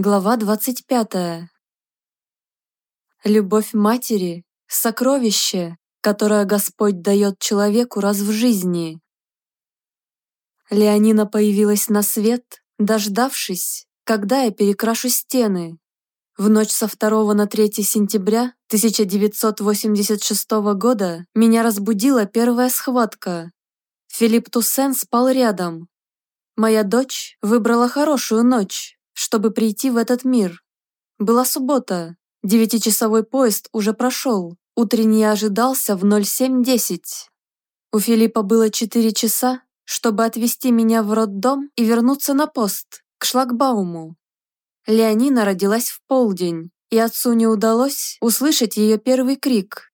Глава 25. Любовь матери – сокровище, которое Господь дает человеку раз в жизни. Леонина появилась на свет, дождавшись, когда я перекрашу стены. В ночь со 2 на 3 сентября 1986 года меня разбудила первая схватка. Филипп Туссен спал рядом. Моя дочь выбрала хорошую ночь, чтобы прийти в этот мир. Была суббота, девятичасовой поезд уже прошел, утренний ожидался в 07.10. У Филиппа было 4 часа, чтобы отвезти меня в роддом и вернуться на пост, к шлагбауму. Леонина родилась в полдень, и отцу не удалось услышать ее первый крик.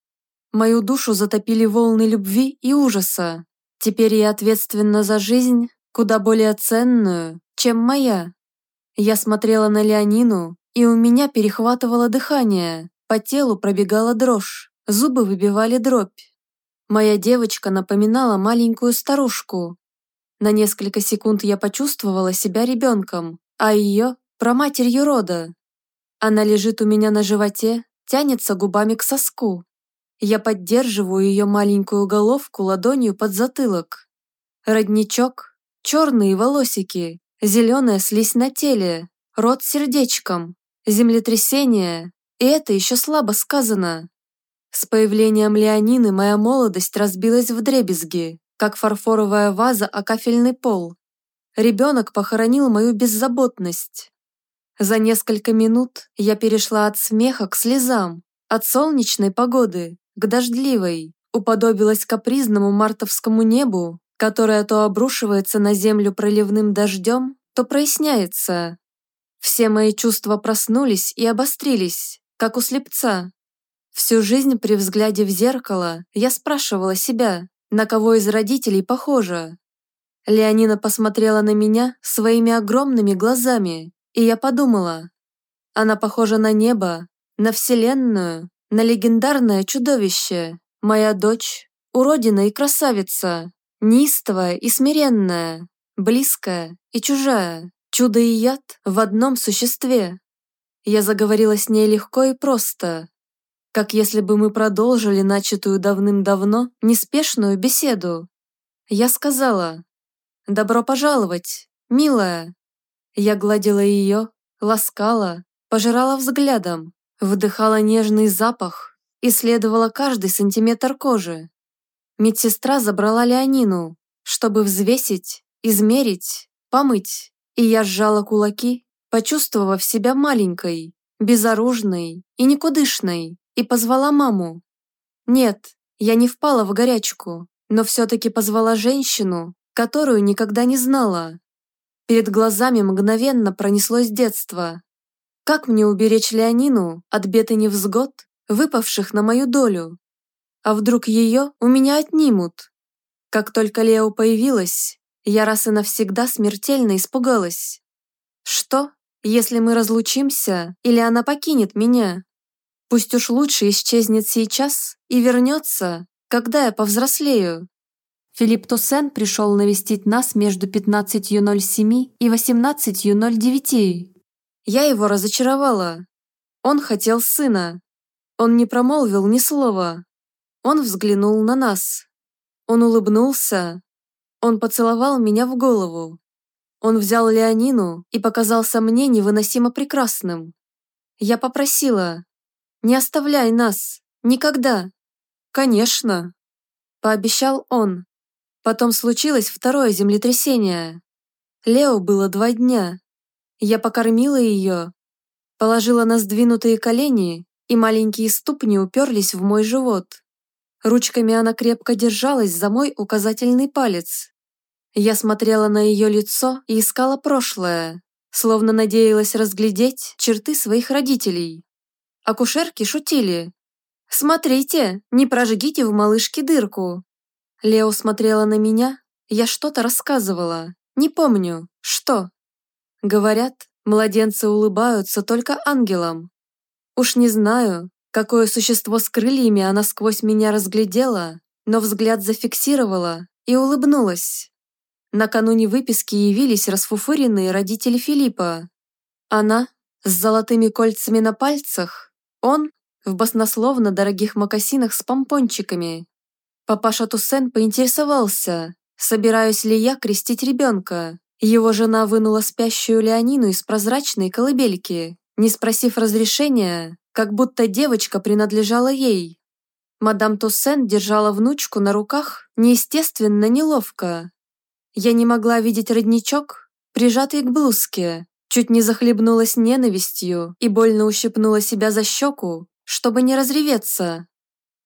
Мою душу затопили волны любви и ужаса. Теперь я ответственна за жизнь, куда более ценную, чем моя. Я смотрела на Леонину, и у меня перехватывало дыхание, по телу пробегала дрожь, зубы выбивали дробь. Моя девочка напоминала маленькую старушку. На несколько секунд я почувствовала себя ребенком, а ее – проматерью рода. Она лежит у меня на животе, тянется губами к соску. Я поддерживаю ее маленькую головку ладонью под затылок. Родничок, черные волосики, Зеленая слизь на теле, рот сердечком, землетрясение, и это еще слабо сказано. С появлением Леонины моя молодость разбилась в дребезги, как фарфоровая ваза о кафельный пол. Ребенок похоронил мою беззаботность. За несколько минут я перешла от смеха к слезам, от солнечной погоды к дождливой, уподобилась капризному мартовскому небу которая то обрушивается на землю проливным дождем, то проясняется. Все мои чувства проснулись и обострились, как у слепца. Всю жизнь при взгляде в зеркало я спрашивала себя, на кого из родителей похожа. Леонина посмотрела на меня своими огромными глазами, и я подумала, она похожа на небо, на вселенную, на легендарное чудовище, моя дочь, уродина и красавица, Нистовая и смиренная, близкая и чужая, чудо и яд в одном существе. Я заговорила с ней легко и просто, как если бы мы продолжили начатую давным-давно неспешную беседу. Я сказала «Добро пожаловать, милая». Я гладила ее, ласкала, пожирала взглядом, вдыхала нежный запах, исследовала каждый сантиметр кожи. Медсестра забрала Леонину, чтобы взвесить, измерить, помыть, и я сжала кулаки, почувствовав себя маленькой, безоружной и никудышной, и позвала маму. Нет, я не впала в горячку, но все-таки позвала женщину, которую никогда не знала. Перед глазами мгновенно пронеслось детство. Как мне уберечь Леонину от бед и невзгод, выпавших на мою долю? А вдруг ее у меня отнимут? Как только Лео появилась, я раз и навсегда смертельно испугалась. Что, если мы разлучимся или она покинет меня? Пусть уж лучше исчезнет сейчас и вернется, когда я повзрослею. Филипп Туссен пришел навестить нас между 15.07 и 18.09. Я его разочаровала. Он хотел сына. Он не промолвил ни слова, он взглянул на нас. Он улыбнулся. Он поцеловал меня в голову. Он взял Леонину и показался мне невыносимо прекрасным. Я попросила, не оставляй нас, никогда. Конечно, пообещал он. Потом случилось второе землетрясение. Лео было два дня. Я покормила ее, положила на сдвинутые колени, и маленькие ступни уперлись в мой живот. Ручками она крепко держалась за мой указательный палец. Я смотрела на ее лицо и искала прошлое, словно надеялась разглядеть черты своих родителей. Акушерки шутили. «Смотрите, не прожгите в малышке дырку». Лео смотрела на меня, я что-то рассказывала. Не помню, что. Говорят, младенцы улыбаются только ангелам. Уж не знаю, Какое существо с крыльями она сквозь меня разглядела, но взгляд зафиксировала и улыбнулась. Накануне выписки явились расфуфыренные родители Филиппа. Она, с золотыми кольцами на пальцах, он в баснословно дорогих мокасинах с помпончиками. Папаша Туссен поинтересовался, собираюсь ли я крестить ребенка. Его жена вынула спящую Леонину из прозрачной колыбельки, не спросив разрешения, как будто девочка принадлежала ей. Мадам Туссен держала внучку на руках неестественно неловко. Я не могла видеть родничок, прижатый к блузке, чуть не захлебнулась ненавистью и больно ущипнула себя за щеку, чтобы не разреветься.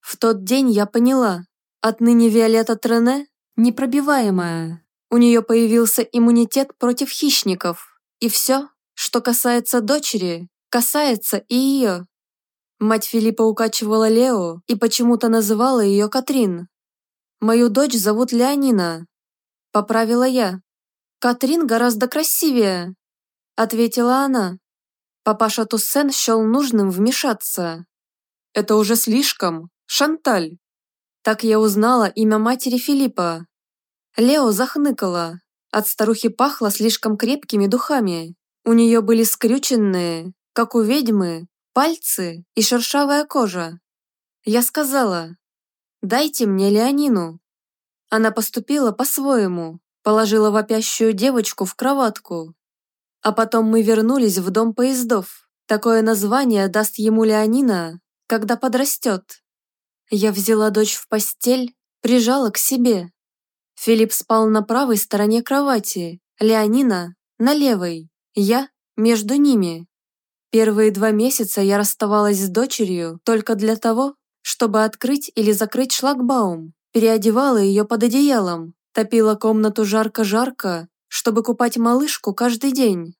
В тот день я поняла, отныне Виолетта Трене непробиваемая. У нее появился иммунитет против хищников, и все, что касается дочери, касается и ее. Мать Филиппа укачивала Лео и почему-то называла ее Катрин. «Мою дочь зовут Леонина», – поправила я. «Катрин гораздо красивее», – ответила она. Папаша Туссен счел нужным вмешаться. «Это уже слишком, Шанталь». Так я узнала имя матери Филиппа. Лео захныкала. От старухи пахло слишком крепкими духами. У нее были скрюченные, как у ведьмы, пальцы и шершавая кожа. Я сказала, «Дайте мне Леонину». Она поступила по-своему, положила вопящую девочку в кроватку. А потом мы вернулись в дом поездов. Такое название даст ему Леонина, когда подрастет. Я взяла дочь в постель, прижала к себе. Филипп спал на правой стороне кровати, Леонина – на левой, я – между ними. Первые два месяца я расставалась с дочерью только для того, чтобы открыть или закрыть шлагбаум, переодевала ее под одеялом, топила комнату жарко-жарко, чтобы купать малышку каждый день.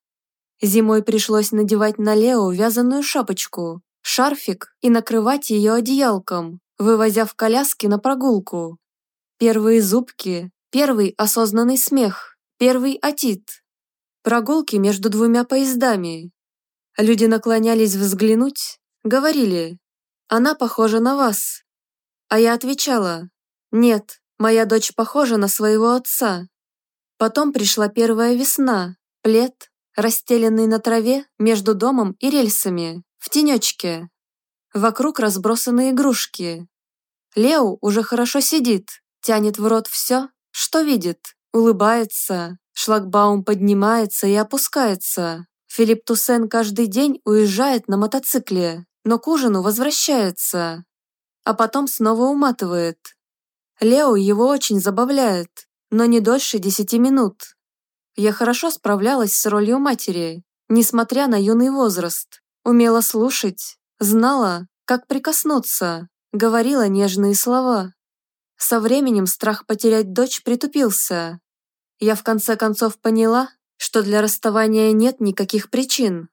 Зимой пришлось надевать на Лео вязаную шапочку, шарфик и накрывать ее одеялком, вывозя в коляске на прогулку. Первые зубки, первый осознанный смех, первый атит. Прогулки между двумя поездами, Люди наклонялись взглянуть, говорили, «Она похожа на вас». А я отвечала, «Нет, моя дочь похожа на своего отца». Потом пришла первая весна, плед, расстеленный на траве между домом и рельсами, в тенечке. Вокруг разбросаны игрушки. Лео уже хорошо сидит, тянет в рот все, что видит, улыбается, шлагбаум поднимается и опускается, Филипп Туссен каждый день уезжает на мотоцикле, но к ужину возвращается, а потом снова уматывает. Лео его очень забавляет, но не дольше десяти минут. Я хорошо справлялась с ролью матери, несмотря на юный возраст. Умела слушать, знала, как прикоснуться, говорила нежные слова. Со временем страх потерять дочь притупился. Я в конце концов поняла, что для расставания нет никаких причин.